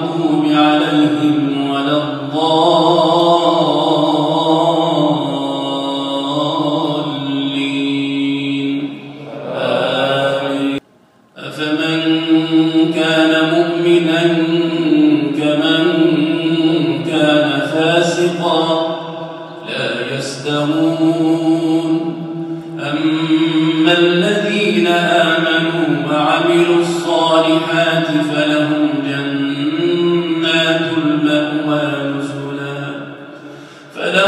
المغضوب عليهم ولا الضالين. أفمن كان مؤمنا كمن كان فاسقا لا يستوون. أما الذين آمنوا وعملوا الصالحات فلهم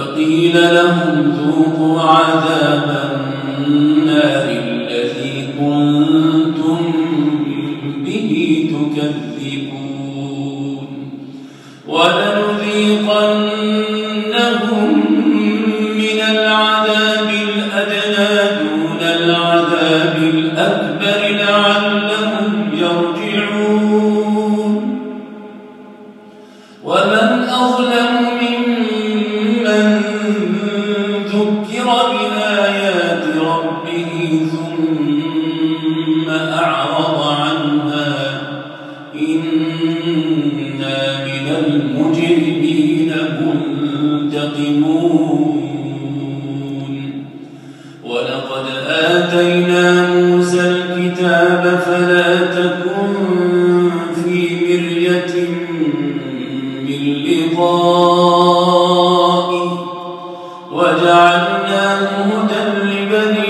وقيل لهم ذوقوا عذاب النار الذي كنتم به تكذبون ولنذيقنهم من العذاب الأدنى دون العذاب الأكبر لعلهم يرجعون. ومن لقائه. وجعلناه هدى لبني